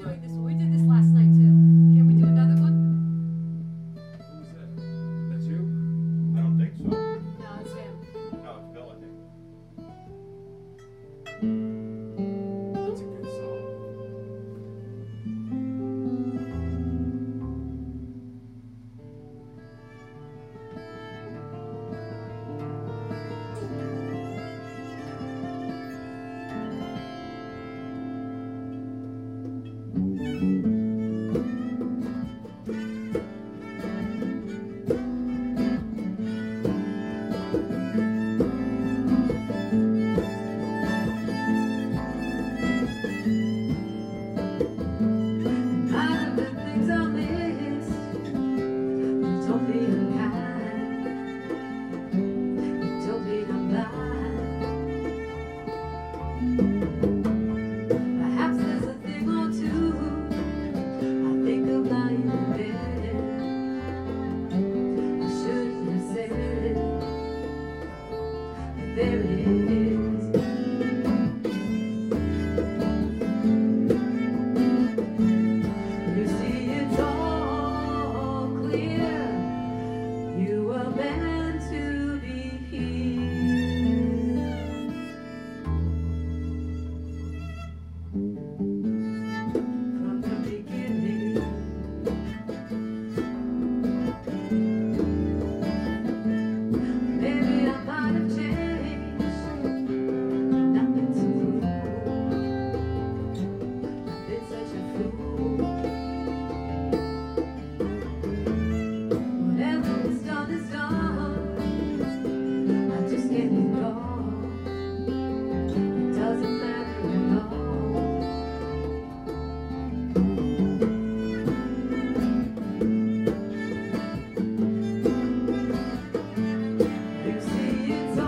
doing this Don't be unkind. Don't be blind. Perhaps there's a thing or two I think lying. I shouldn't have said. But there it is. you